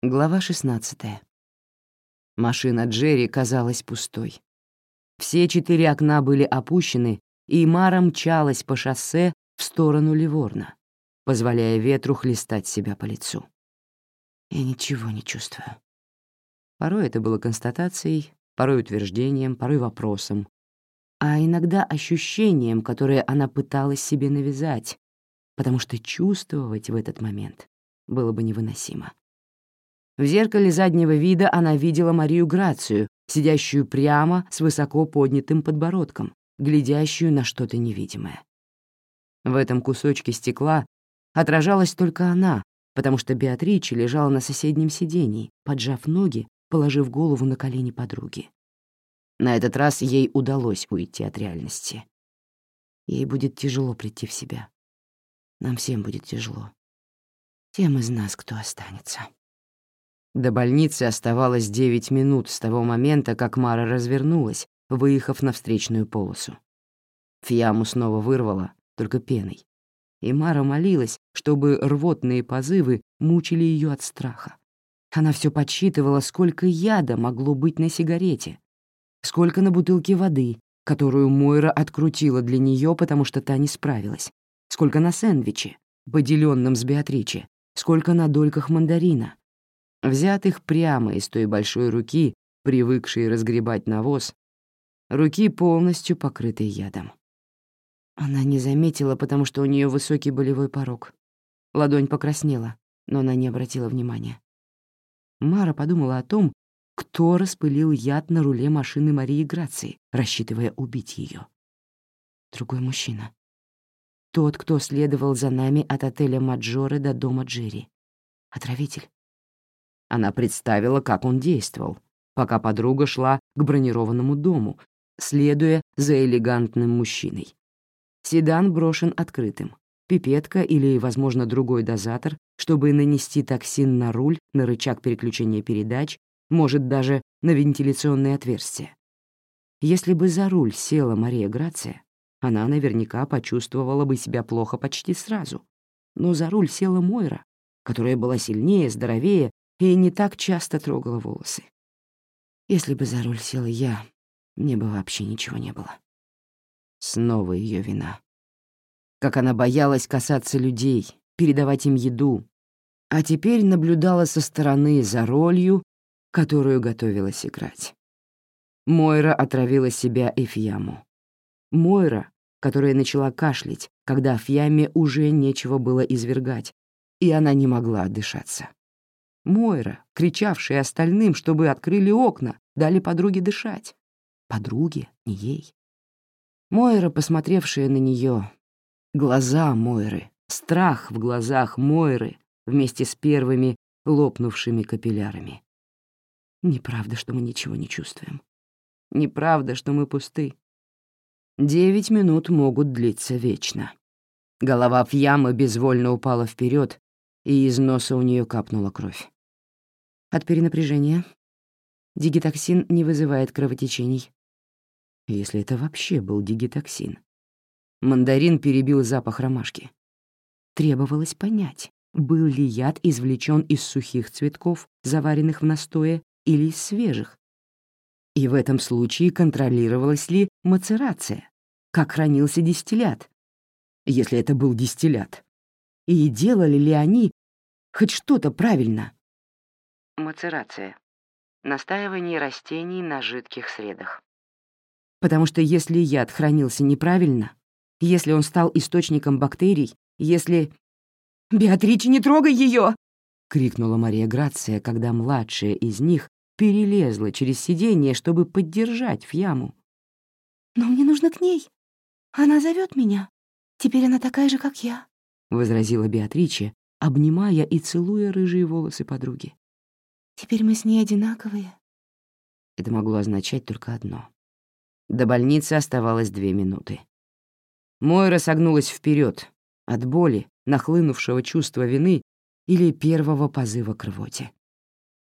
Глава 16. Машина Джерри казалась пустой. Все четыре окна были опущены, и Мара мчалась по шоссе в сторону Ливорна, позволяя ветру хлестать себя по лицу. Я ничего не чувствую. Порой это было констатацией, порой утверждением, порой вопросом, а иногда ощущением, которое она пыталась себе навязать, потому что чувствовать в этот момент было бы невыносимо. В зеркале заднего вида она видела Марию Грацию, сидящую прямо с высоко поднятым подбородком, глядящую на что-то невидимое. В этом кусочке стекла отражалась только она, потому что Беатрича лежала на соседнем сидении, поджав ноги, положив голову на колени подруги. На этот раз ей удалось уйти от реальности. Ей будет тяжело прийти в себя. Нам всем будет тяжело. Тем из нас, кто останется. До больницы оставалось девять минут с того момента, как Мара развернулась, выехав на встречную полосу. Фиаму снова вырвала, только пеной. И Мара молилась, чтобы рвотные позывы мучили ее от страха. Она все подсчитывала, сколько яда могло быть на сигарете, сколько на бутылке воды, которую Мойра открутила для нее, потому что та не справилась, сколько на сэндвиче, поделенном с Беатриче, сколько на дольках мандарина, взятых прямо из той большой руки, привыкшей разгребать навоз, руки полностью покрытой ядом. Она не заметила, потому что у нее высокий болевой порог. Ладонь покраснела, но она не обратила внимания. Мара подумала о том, кто распылил яд на руле машины Марии Грации, рассчитывая убить ее. Другой мужчина. Тот, кто следовал за нами от отеля Маджоры до дома Джерри. Отравитель. Она представила, как он действовал, пока подруга шла к бронированному дому, следуя за элегантным мужчиной. Седан брошен открытым. Пипетка или, возможно, другой дозатор, чтобы нанести токсин на руль, на рычаг переключения передач, может, даже на вентиляционное отверстие. Если бы за руль села Мария Грация, она наверняка почувствовала бы себя плохо почти сразу. Но за руль села Мойра, которая была сильнее, здоровее и не так часто трогала волосы. Если бы за руль села я, мне бы вообще ничего не было. Снова ее вина. Как она боялась касаться людей, передавать им еду, а теперь наблюдала со стороны за ролью, которую готовилась играть. Мойра отравила себя Эфьяму. Мойра, которая начала кашлять, когда в яме уже нечего было извергать, и она не могла отдышаться. Мойра, кричавшая остальным, чтобы открыли окна, дали подруге дышать. Подруге, не ей. Мойра, посмотревшая на нее, глаза Мойры, страх в глазах Мойры вместе с первыми лопнувшими капиллярами. Неправда, что мы ничего не чувствуем. Неправда, что мы пусты. Девять минут могут длиться вечно. Голова в ямы безвольно упала вперед, и из носа у нее капнула кровь. От перенапряжения дигитоксин не вызывает кровотечений. Если это вообще был дигитоксин. Мандарин перебил запах ромашки. Требовалось понять, был ли яд извлечен из сухих цветков, заваренных в настое, или из свежих. И в этом случае контролировалась ли мацерация, как хранился дистиллят, если это был дистиллят, и делали ли они хоть что-то правильно. Мацерация. Настаивание растений на жидких средах. Потому что если яд хранился неправильно, если он стал источником бактерий, если... «Беатриче, не трогай ее! крикнула Мария Грация, когда младшая из них перелезла через сиденье, чтобы поддержать в яму. «Но мне нужно к ней. Она зовет меня. Теперь она такая же, как я», — возразила Беатриче, обнимая и целуя рыжие волосы подруги. Теперь мы с ней одинаковые. Это могло означать только одно. До больницы оставалось две минуты. Мойра согнулась вперед от боли, нахлынувшего чувства вины или первого позыва к рвоте.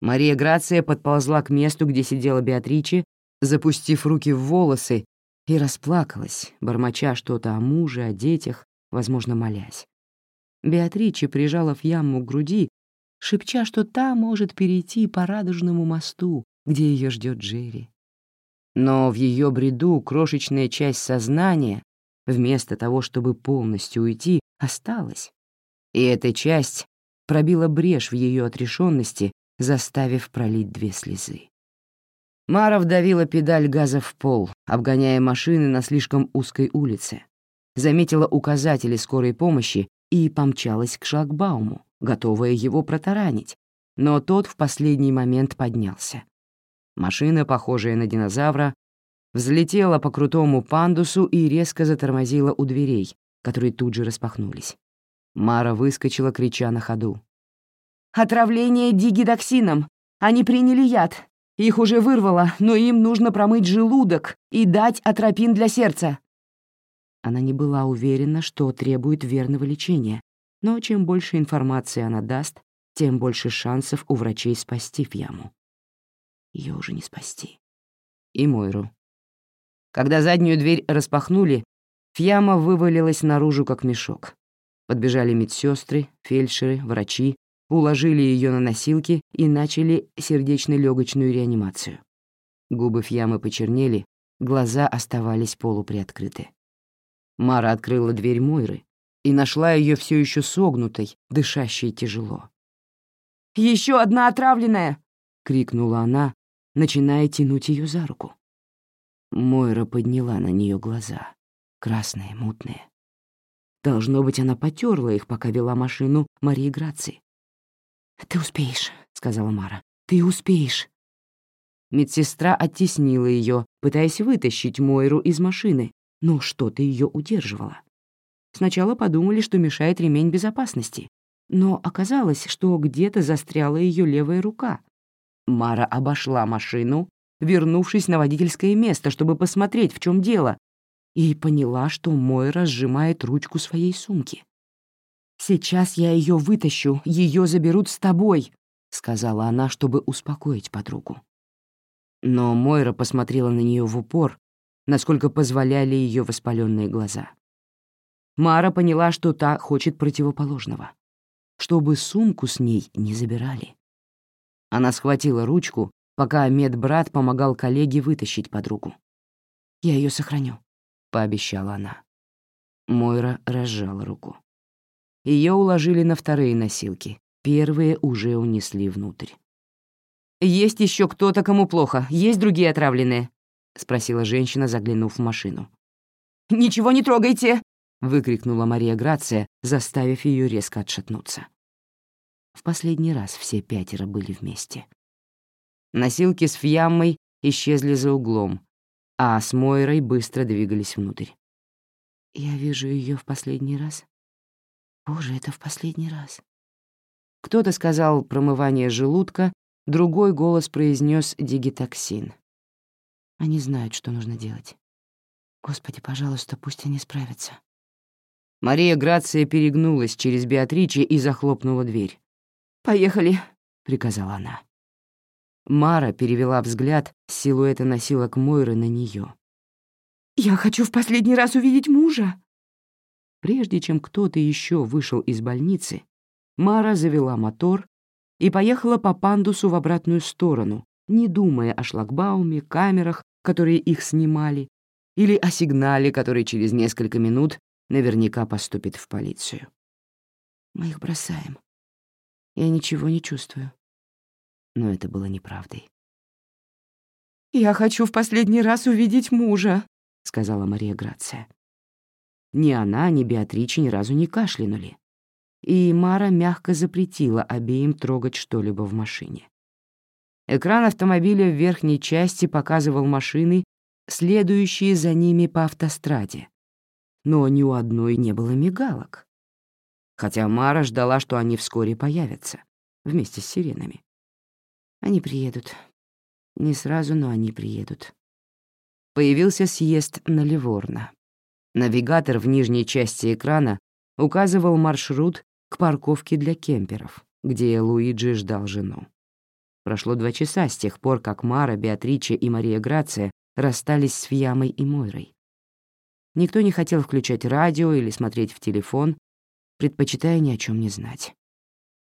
Мария Грация подползла к месту, где сидела Беатриче, запустив руки в волосы, и расплакалась, бормоча что-то о муже, о детях, возможно, молясь. Беатриче прижала в яму к груди, шепча, что та может перейти по радужному мосту, где ее ждет Джерри. Но в ее бреду крошечная часть сознания, вместо того, чтобы полностью уйти, осталась. И эта часть пробила брешь в ее отрешенности, заставив пролить две слезы. Мара вдавила педаль газа в пол, обгоняя машины на слишком узкой улице, заметила указатели скорой помощи и помчалась к шлагбауму, готовая его протаранить, но тот в последний момент поднялся. Машина, похожая на динозавра, взлетела по крутому пандусу и резко затормозила у дверей, которые тут же распахнулись. Мара выскочила, крича на ходу. «Отравление дигидоксином! Они приняли яд! Их уже вырвало, но им нужно промыть желудок и дать атропин для сердца. Она не была уверена, что требует верного лечения, но чем больше информации она даст, тем больше шансов у врачей спасти Фьяму. Ее уже не спасти. И Мойру. Когда заднюю дверь распахнули, Фьяма вывалилась наружу, как мешок. Подбежали медсестры, фельдшеры, врачи, уложили ее на носилки и начали сердечно-легочную реанимацию. Губы Фьямы почернели, глаза оставались полуприоткрыты. Мара открыла дверь Мойры и нашла ее все еще согнутой, дышащей тяжело. Еще одна отравленная!» — крикнула она, начиная тянуть ее за руку. Мойра подняла на нее глаза, красные, мутные. Должно быть, она потерла их, пока вела машину Марии Грации. «Ты успеешь», — сказала Мара. «Ты успеешь». Медсестра оттеснила ее, пытаясь вытащить Мойру из машины, но что-то ее удерживало. Сначала подумали, что мешает ремень безопасности, но оказалось, что где-то застряла ее левая рука. Мара обошла машину, вернувшись на водительское место, чтобы посмотреть, в чем дело, и поняла, что Мойра сжимает ручку своей сумки. «Сейчас я ее вытащу, ее заберут с тобой», — сказала она, чтобы успокоить подругу. Но Мойра посмотрела на нее в упор, насколько позволяли ее воспаленные глаза. Мара поняла, что та хочет противоположного, чтобы сумку с ней не забирали. Она схватила ручку, пока медбрат помогал коллеге вытащить подругу. «Я ее сохраню», — пообещала она. Мойра разжала руку. Ее уложили на вторые носилки. Первые уже унесли внутрь. «Есть еще кто-то, кому плохо? Есть другие отравленные?» — спросила женщина, заглянув в машину. «Ничего не трогайте!» — выкрикнула Мария Грация, заставив ее резко отшатнуться. В последний раз все пятеро были вместе. Носилки с Фьяммой исчезли за углом, а с Мойрой быстро двигались внутрь. «Я вижу ее в последний раз», Боже, это в последний раз. Кто-то сказал промывание желудка, другой голос произнес дигитоксин. Они знают, что нужно делать. Господи, пожалуйста, пусть они справятся. Мария Грация перегнулась через Беатриче и захлопнула дверь. «Поехали», — приказала она. Мара перевела взгляд с силуэта носилок Мойры на нее. «Я хочу в последний раз увидеть мужа», Прежде чем кто-то еще вышел из больницы, Мара завела мотор и поехала по пандусу в обратную сторону, не думая о шлагбауме, камерах, которые их снимали, или о сигнале, который через несколько минут наверняка поступит в полицию. Мы их бросаем. Я ничего не чувствую. Но это было неправдой. «Я хочу в последний раз увидеть мужа», — сказала Мария Грация. Ни она, ни Беатриче ни разу не кашлянули. И Мара мягко запретила обеим трогать что-либо в машине. Экран автомобиля в верхней части показывал машины, следующие за ними по автостраде. Но ни у одной не было мигалок. Хотя Мара ждала, что они вскоре появятся, вместе с сиренами. Они приедут. Не сразу, но они приедут. Появился съезд на Ливорно. Навигатор в нижней части экрана указывал маршрут к парковке для кемперов, где Луиджи ждал жену. Прошло два часа с тех пор, как Мара, Беатриче и Мария Грация расстались с Фьямой и Мойрой. Никто не хотел включать радио или смотреть в телефон, предпочитая ни о чем не знать.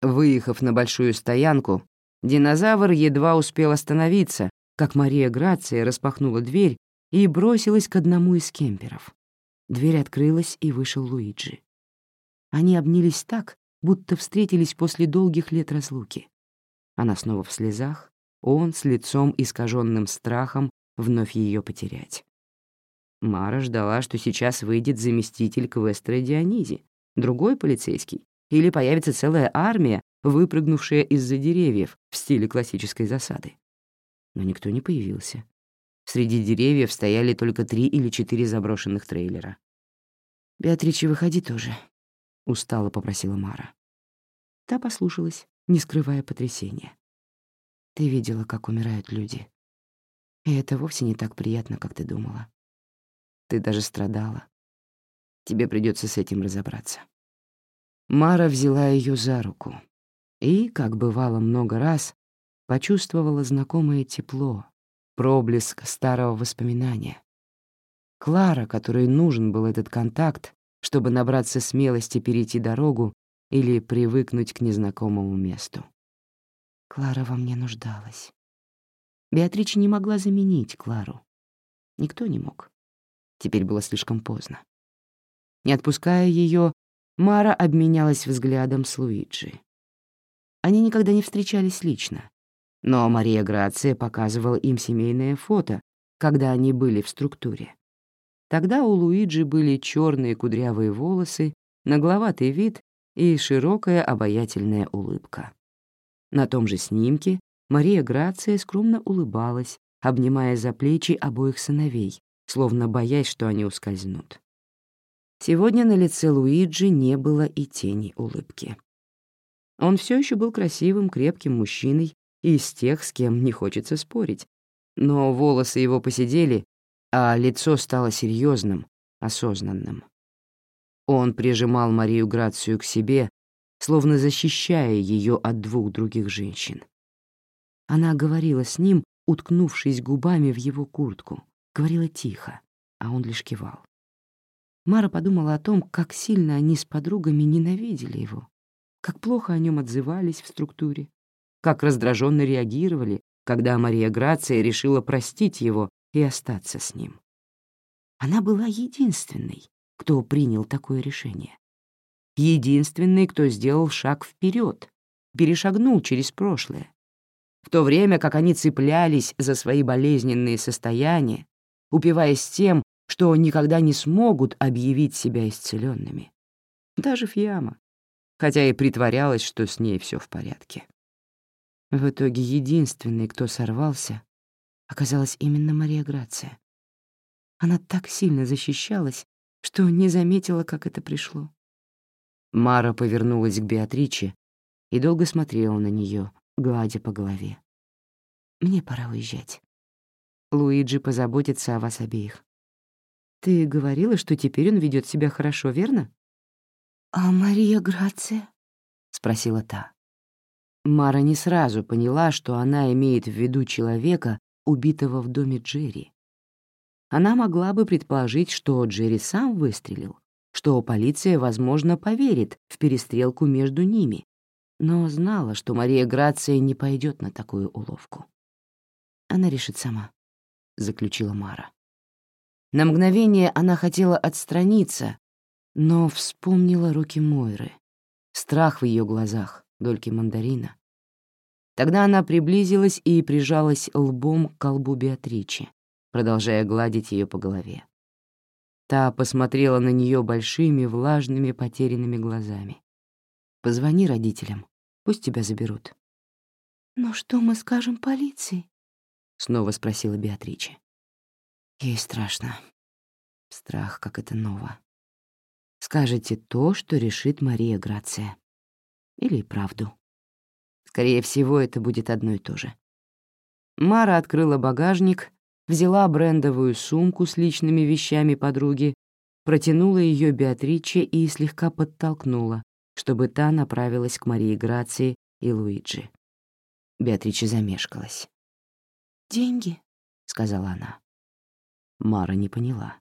Выехав на большую стоянку, динозавр едва успел остановиться, как Мария Грация распахнула дверь и бросилась к одному из кемперов. Дверь открылась, и вышел Луиджи. Они обнялись так, будто встретились после долгих лет разлуки. Она снова в слезах, он с лицом искаженным страхом вновь ее потерять. Мара ждала, что сейчас выйдет заместитель Квестера Дионизи, другой полицейский, или появится целая армия, выпрыгнувшая из-за деревьев в стиле классической засады. Но никто не появился. Среди деревьев стояли только три или четыре заброшенных трейлера. «Беатриче, выходи тоже», — устало попросила Мара. Та послушалась, не скрывая потрясения. «Ты видела, как умирают люди. И это вовсе не так приятно, как ты думала. Ты даже страдала. Тебе придется с этим разобраться». Мара взяла ее за руку и, как бывало много раз, почувствовала знакомое тепло, проблеск старого воспоминания. Клара, которой нужен был этот контакт, чтобы набраться смелости перейти дорогу или привыкнуть к незнакомому месту. Клара во мне нуждалась. Беатрича не могла заменить Клару. Никто не мог. Теперь было слишком поздно. Не отпуская ее, Мара обменялась взглядом с Луиджи. Они никогда не встречались лично, но Мария Грация показывала им семейное фото, когда они были в структуре. Тогда у Луиджи были черные кудрявые волосы, нагловатый вид и широкая обаятельная улыбка. На том же снимке Мария Грация скромно улыбалась, обнимая за плечи обоих сыновей, словно боясь, что они ускользнут. Сегодня на лице Луиджи не было и тени улыбки. Он все еще был красивым, крепким мужчиной из тех, с кем не хочется спорить. Но волосы его посидели, а лицо стало серьезным, осознанным. Он прижимал Марию Грацию к себе, словно защищая ее от двух других женщин. Она говорила с ним, уткнувшись губами в его куртку, говорила тихо, а он лишь кивал. Мара подумала о том, как сильно они с подругами ненавидели его, как плохо о нем отзывались в структуре, как раздраженно реагировали, когда Мария Грация решила простить его и остаться с ним. Она была единственной, кто принял такое решение. Единственной, кто сделал шаг вперед, перешагнул через прошлое. В то время как они цеплялись за свои болезненные состояния, упиваясь тем, что никогда не смогут объявить себя исцеленными. Даже Фьяма, хотя и притворялась, что с ней все в порядке. В итоге единственной, кто сорвался, оказалась именно Мария Грация. Она так сильно защищалась, что не заметила, как это пришло. Мара повернулась к Беатриче и долго смотрела на нее, гладя по голове. «Мне пора уезжать. Луиджи позаботится о вас обеих. Ты говорила, что теперь он ведет себя хорошо, верно? А Мария Грация? спросила та. Мара не сразу поняла, что она имеет в виду человека, убитого в доме Джерри. Она могла бы предположить, что Джерри сам выстрелил, что полиция, возможно, поверит в перестрелку между ними, но знала, что Мария Грация не пойдет на такую уловку. «Она решит сама», — заключила Мара. На мгновение она хотела отстраниться, но вспомнила руки Мойры, страх в ее глазах, дольки мандарина. Тогда она приблизилась и прижалась лбом к колбу Беатричи, продолжая гладить ее по голове. Та посмотрела на нее большими, влажными, потерянными глазами. «Позвони родителям, пусть тебя заберут». «Но что мы скажем полиции?» — снова спросила Беатриче. Ей страшно. Страх, как это ново. Скажете то, что решит Мария Грация. Или правду. Скорее всего, это будет одно и то же. Мара открыла багажник, взяла брендовую сумку с личными вещами подруги, протянула ее Беатриче и слегка подтолкнула, чтобы та направилась к Марии Грации и Луиджи. Беатриче замешкалась. «Деньги», — сказала она. Мара не поняла.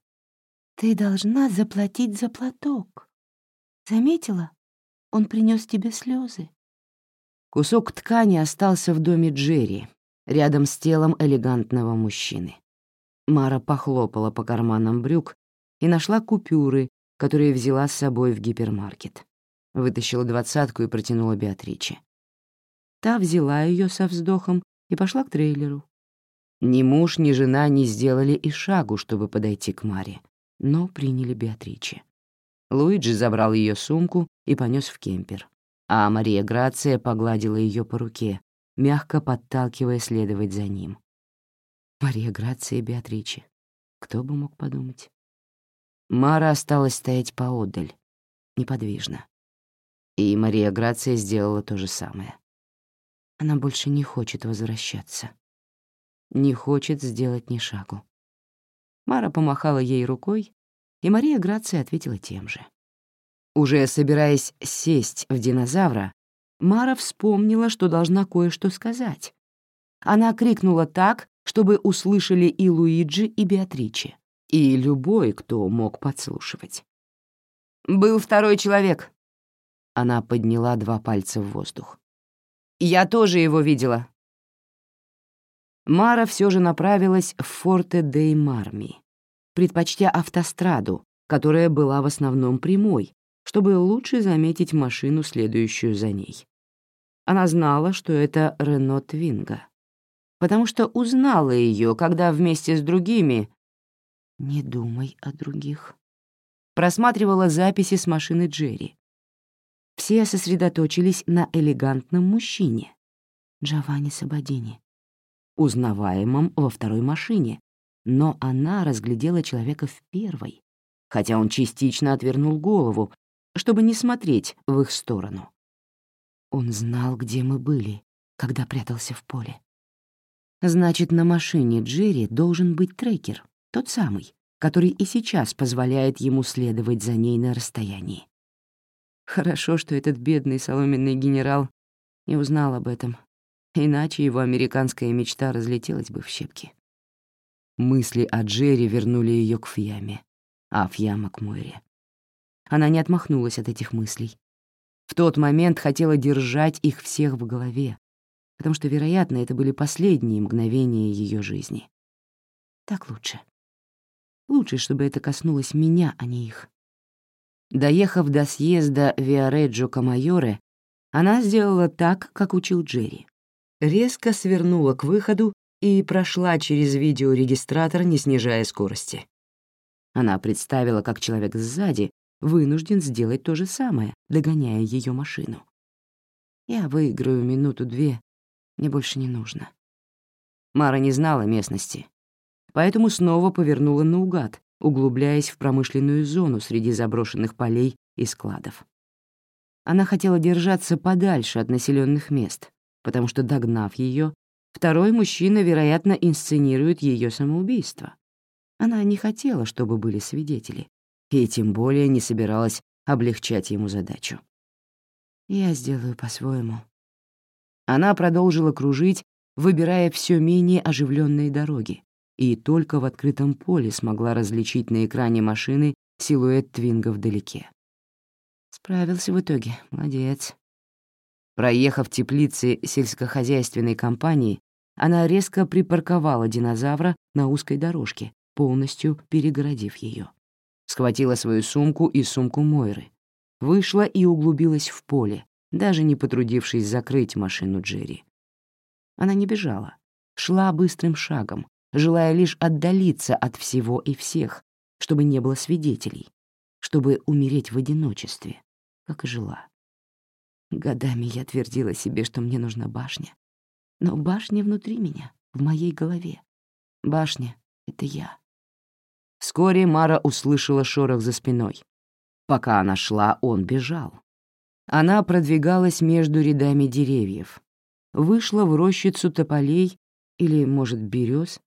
«Ты должна заплатить за платок. Заметила? Он принес тебе слезы. Кусок ткани остался в доме Джерри, рядом с телом элегантного мужчины. Мара похлопала по карманам брюк и нашла купюры, которые взяла с собой в гипермаркет. Вытащила двадцатку и протянула Беатриче. Та взяла ее со вздохом и пошла к трейлеру. Ни муж, ни жена не сделали и шагу, чтобы подойти к Маре, но приняли Беатриче. Луиджи забрал ее сумку и понес в кемпер, а Мария Грация погладила ее по руке, мягко подталкивая следовать за ним. Мария Грация и Беатриче. Кто бы мог подумать? Мара осталась стоять поодаль, неподвижно. И Мария Грация сделала то же самое. Она больше не хочет возвращаться. Не хочет сделать ни шагу. Мара помахала ей рукой, и Мария Грация ответила тем же. Уже собираясь сесть в динозавра, Мара вспомнила, что должна кое-что сказать. Она крикнула так, чтобы услышали и Луиджи, и Беатриче, и любой, кто мог подслушивать. «Был второй человек». Она подняла два пальца в воздух. «Я тоже его видела». Мара все же направилась в Форте дей Марми, предпочтя автостраду, которая была в основном прямой, чтобы лучше заметить машину, следующую за ней. Она знала, что это Рено Твинга, потому что узнала ее, когда вместе с другими «Не думай о других», просматривала записи с машины Джерри. Все сосредоточились на элегантном мужчине, Джованни Сабадини, узнаваемом во второй машине, но она разглядела человека в первой, хотя он частично отвернул голову, чтобы не смотреть в их сторону. Он знал, где мы были, когда прятался в поле. Значит, на машине Джерри должен быть трекер, тот самый, который и сейчас позволяет ему следовать за ней на расстоянии. Хорошо, что этот бедный соломенный генерал не узнал об этом, иначе его американская мечта разлетелась бы в щепки. Мысли о Джерри вернули ее к Фьяме, а Фьяма к Мойре. Она не отмахнулась от этих мыслей, в тот момент хотела держать их всех в голове, потому что, вероятно, это были последние мгновения ее жизни. Так лучше. Лучше, чтобы это коснулось меня, а не их. Доехав до съезда Виареджо Камайоре, она сделала так, как учил Джерри. Резко свернула к выходу и прошла через видеорегистратор, не снижая скорости. Она представила, как человек сзади вынужден сделать то же самое, догоняя ее машину. Я выиграю минуту-две, мне больше не нужно. Мара не знала местности, поэтому снова повернула наугад, углубляясь в промышленную зону среди заброшенных полей и складов. Она хотела держаться подальше от населенных мест, потому что, догнав ее, второй мужчина, вероятно, инсценирует ее самоубийство. Она не хотела, чтобы были свидетели, и тем более не собиралась облегчать ему задачу. «Я сделаю по-своему». Она продолжила кружить, выбирая все менее оживленные дороги, и только в открытом поле смогла различить на экране машины силуэт Твинга вдалеке. Справился в итоге, молодец. Проехав теплицы сельскохозяйственной компании, она резко припарковала динозавра на узкой дорожке, полностью перегородив ее схватила свою сумку и сумку Мойры, вышла и углубилась в поле, даже не потрудившись закрыть машину Джерри. Она не бежала, шла быстрым шагом, желая лишь отдалиться от всего и всех, чтобы не было свидетелей, чтобы умереть в одиночестве, как и жила. Годами я твердила себе, что мне нужна башня. Но башня внутри меня, в моей голове. Башня — это я. Вскоре Мара услышала шорох за спиной. Пока она шла, он бежал. Она продвигалась между рядами деревьев. Вышла в рощицу тополей или, может, берез.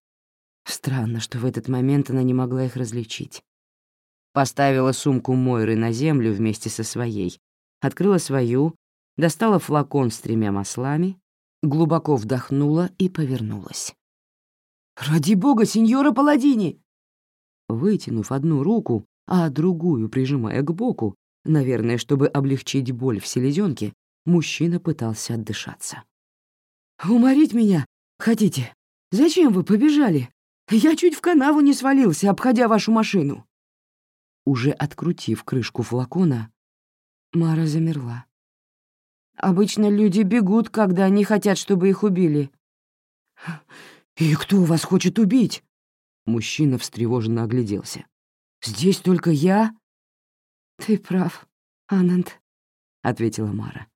Странно, что в этот момент она не могла их различить. Поставила сумку Мойры на землю вместе со своей, открыла свою, достала флакон с тремя маслами, глубоко вдохнула и повернулась. «Ради бога, сеньора Паладини!» Вытянув одну руку, а другую прижимая к боку, наверное, чтобы облегчить боль в селезенке, мужчина пытался отдышаться. «Уморить меня хотите? Зачем вы побежали? Я чуть в канаву не свалился, обходя вашу машину». Уже открутив крышку флакона, Мара замерла. «Обычно люди бегут, когда они хотят, чтобы их убили». «И кто вас хочет убить?» Мужчина встревоженно огляделся. «Здесь только я?» «Ты прав, Ананд», — ответила Мара.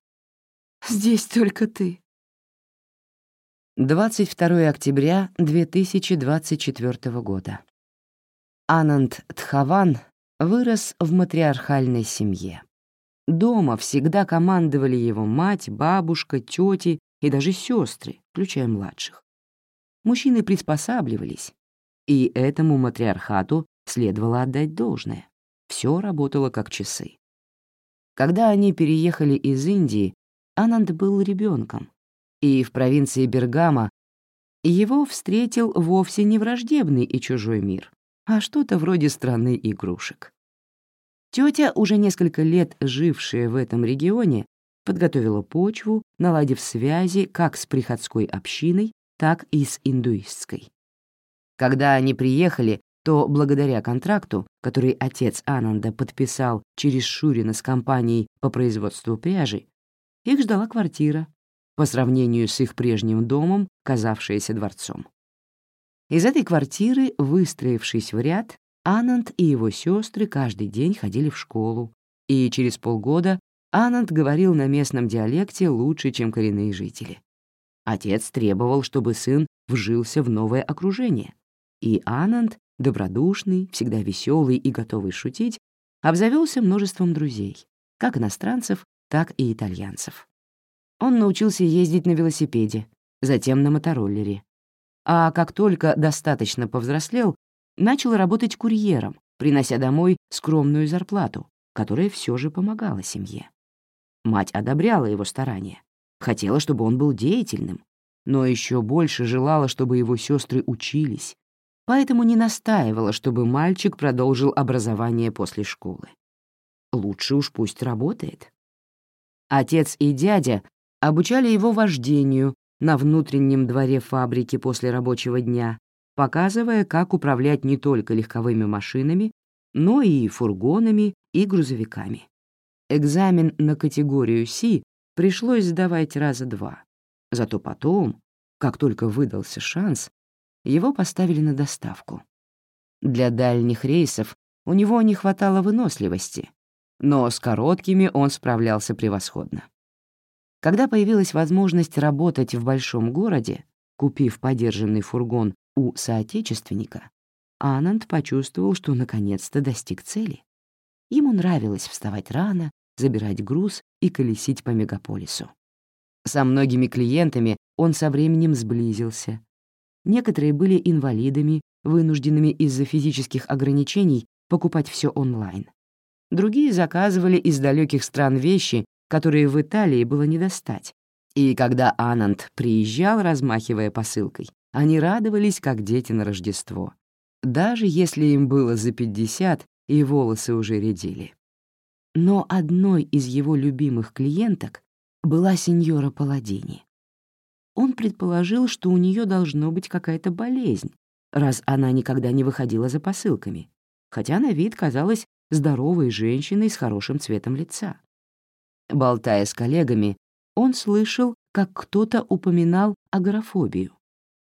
«Здесь только ты». 22 октября 2024 года. Ананд Тхаван вырос в матриархальной семье. Дома всегда командовали его мать, бабушка, тети и даже сестры, включая младших. Мужчины приспосабливались, и этому матриархату следовало отдать должное. Все работало как часы. Когда они переехали из Индии, Ананд был ребенком, и в провинции Бергама его встретил вовсе не враждебный и чужой мир, а что-то вроде страны игрушек. Тетя, уже несколько лет жившая в этом регионе, подготовила почву, наладив связи как с приходской общиной, так и с индуистской. Когда они приехали, то благодаря контракту, который отец Ананда подписал через Шурина с компанией по производству пряжи, их ждала квартира, по сравнению с их прежним домом, казавшаяся дворцом. Из этой квартиры, выстроившись в ряд, Ананд и его сестры каждый день ходили в школу, и через полгода Ананд говорил на местном диалекте лучше, чем коренные жители. Отец требовал, чтобы сын вжился в новое окружение, и Ананд, добродушный, всегда веселый и готовый шутить, обзавелся множеством друзей, как иностранцев, так и итальянцев. Он научился ездить на велосипеде, затем на мотороллере. А как только достаточно повзрослел, начал работать курьером, принося домой скромную зарплату, которая все же помогала семье. Мать одобряла его старания, хотела, чтобы он был деятельным, но еще больше желала, чтобы его сестры учились, поэтому не настаивала, чтобы мальчик продолжил образование после школы. Лучше уж пусть работает. Отец и дядя обучали его вождению на внутреннем дворе фабрики после рабочего дня, показывая, как управлять не только легковыми машинами, но и фургонами и грузовиками. Экзамен на категорию Си пришлось сдавать раза два. Зато потом, как только выдался шанс, его поставили на доставку. Для дальних рейсов у него не хватало выносливости, но с короткими он справлялся превосходно. Когда появилась возможность работать в большом городе, купив подержанный фургон у соотечественника, Ананд почувствовал, что наконец-то достиг цели. Ему нравилось вставать рано, забирать груз и колесить по мегаполису. Со многими клиентами он со временем сблизился. Некоторые были инвалидами, вынужденными из-за физических ограничений покупать все онлайн. Другие заказывали из далеких стран вещи, которые в Италии было не достать. И когда Ананд приезжал, размахивая посылкой, они радовались, как дети на Рождество, даже если им было за пятьдесят и волосы уже редели. Но одной из его любимых клиенток была сеньора Паладини. Он предположил, что у нее должно быть какая-то болезнь, раз она никогда не выходила за посылками, хотя на вид казалась здоровой женщиной с хорошим цветом лица. Болтая с коллегами, он слышал, как кто-то упоминал агорафобию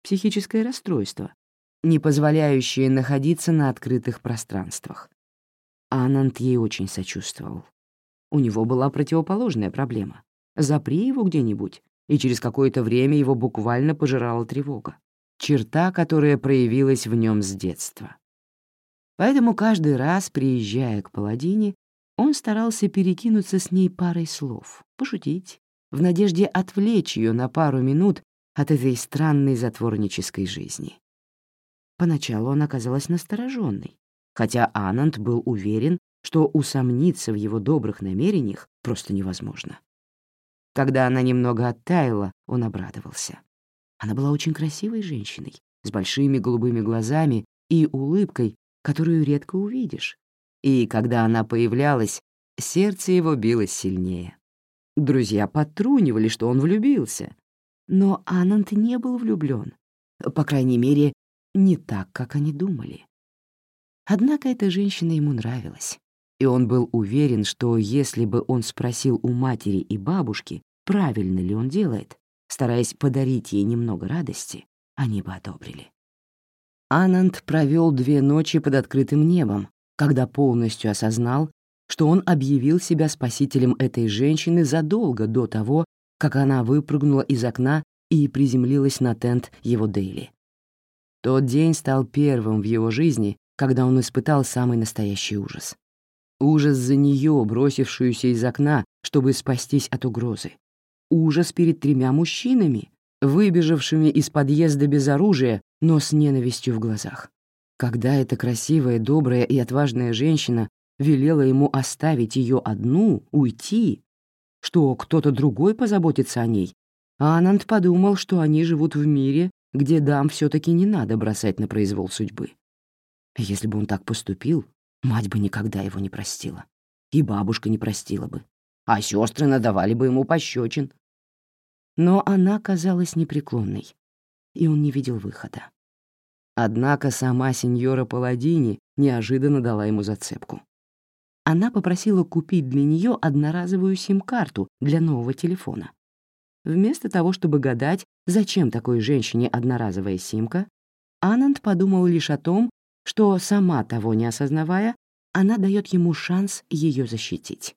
психическое расстройство, не позволяющее находиться на открытых пространствах. Анант ей очень сочувствовал. У него была противоположная проблема. Запри его где-нибудь, и через какое-то время его буквально пожирала тревога. Черта, которая проявилась в нем с детства. Поэтому каждый раз, приезжая к Паладине, он старался перекинуться с ней парой слов, пошутить, в надежде отвлечь ее на пару минут от этой странной затворнической жизни. Поначалу она казалась настороженной, хотя Ананд был уверен, что усомниться в его добрых намерениях просто невозможно. Когда она немного оттаяла, он обрадовался. Она была очень красивой женщиной, с большими голубыми глазами и улыбкой, которую редко увидишь. И когда она появлялась, сердце его билось сильнее. Друзья подтрунивали, что он влюбился. Но Анант не был влюблен. По крайней мере, не так, как они думали. Однако эта женщина ему нравилась, и он был уверен, что если бы он спросил у матери и бабушки, правильно ли он делает, стараясь подарить ей немного радости, они бы одобрили. Ананд провел две ночи под открытым небом, когда полностью осознал, что он объявил себя спасителем этой женщины задолго до того, как она выпрыгнула из окна и приземлилась на тент его Дейли. Тот день стал первым в его жизни, когда он испытал самый настоящий ужас. Ужас за нее, бросившуюся из окна, чтобы спастись от угрозы. Ужас перед тремя мужчинами, выбежавшими из подъезда без оружия, но с ненавистью в глазах. Когда эта красивая, добрая и отважная женщина велела ему оставить ее одну, уйти, что кто-то другой позаботится о ней, Ананд подумал, что они живут в мире, где дам все таки не надо бросать на произвол судьбы. Если бы он так поступил, мать бы никогда его не простила. И бабушка не простила бы. А сестры надавали бы ему пощечин. Но она казалась непреклонной, и он не видел выхода. Однако сама сеньора Паладини неожиданно дала ему зацепку. Она попросила купить для нее одноразовую сим-карту для нового телефона. Вместо того, чтобы гадать, зачем такой женщине одноразовая симка, Ананд подумал лишь о том, что, сама того не осознавая, она дает ему шанс ее защитить.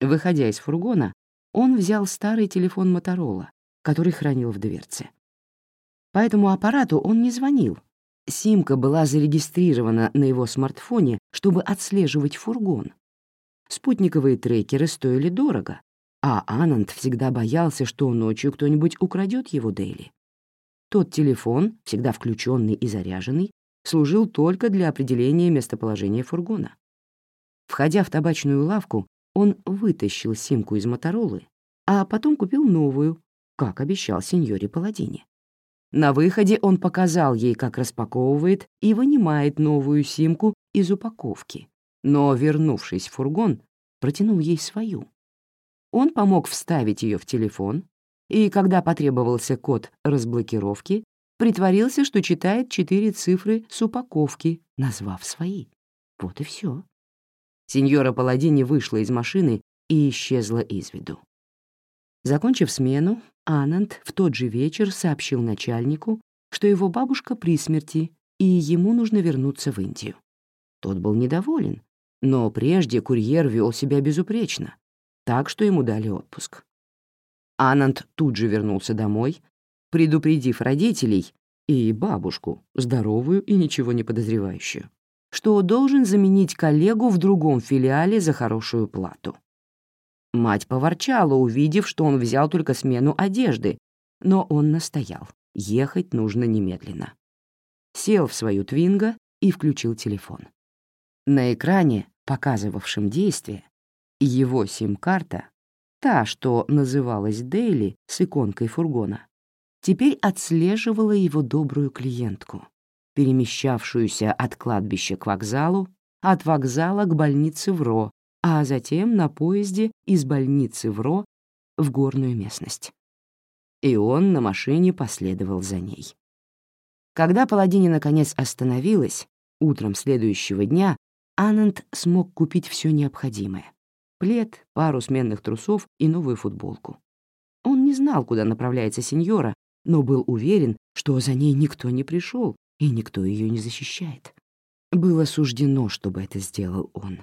Выходя из фургона, он взял старый телефон Моторола, который хранил в дверце. По этому аппарату он не звонил. Симка была зарегистрирована на его смартфоне, чтобы отслеживать фургон. Спутниковые трекеры стоили дорого, а Ананд всегда боялся, что ночью кто-нибудь украдет его Дейли. Тот телефон, всегда включенный и заряженный, служил только для определения местоположения фургона. Входя в табачную лавку, он вытащил симку из Моторолы, а потом купил новую, как обещал сеньоре Паладине. На выходе он показал ей, как распаковывает и вынимает новую симку из упаковки, но, вернувшись в фургон, протянул ей свою. Он помог вставить ее в телефон, и, когда потребовался код разблокировки, притворился, что читает четыре цифры с упаковки, назвав свои. Вот и все. Сеньора Паладини вышла из машины и исчезла из виду. Закончив смену, Ананд в тот же вечер сообщил начальнику, что его бабушка при смерти, и ему нужно вернуться в Индию. Тот был недоволен, но прежде курьер вел себя безупречно, так что ему дали отпуск. Ананд тут же вернулся домой, предупредив родителей и бабушку, здоровую и ничего не подозревающую что должен заменить коллегу в другом филиале за хорошую плату. Мать поворчала, увидев, что он взял только смену одежды, но он настоял. Ехать нужно немедленно. Сел в свою твинго и включил телефон. На экране, показывавшем действие, его сим-карта, та, что называлась Дейли с иконкой фургона, теперь отслеживала его добрую клиентку перемещавшуюся от кладбища к вокзалу, от вокзала к больнице в Ро, а затем на поезде из больницы в Ро в горную местность. И он на машине последовал за ней. Когда Паладини наконец остановилась, утром следующего дня Ананд смог купить все необходимое — плед, пару сменных трусов и новую футболку. Он не знал, куда направляется сеньора, но был уверен, что за ней никто не пришел, и никто ее не защищает. Было суждено, чтобы это сделал он.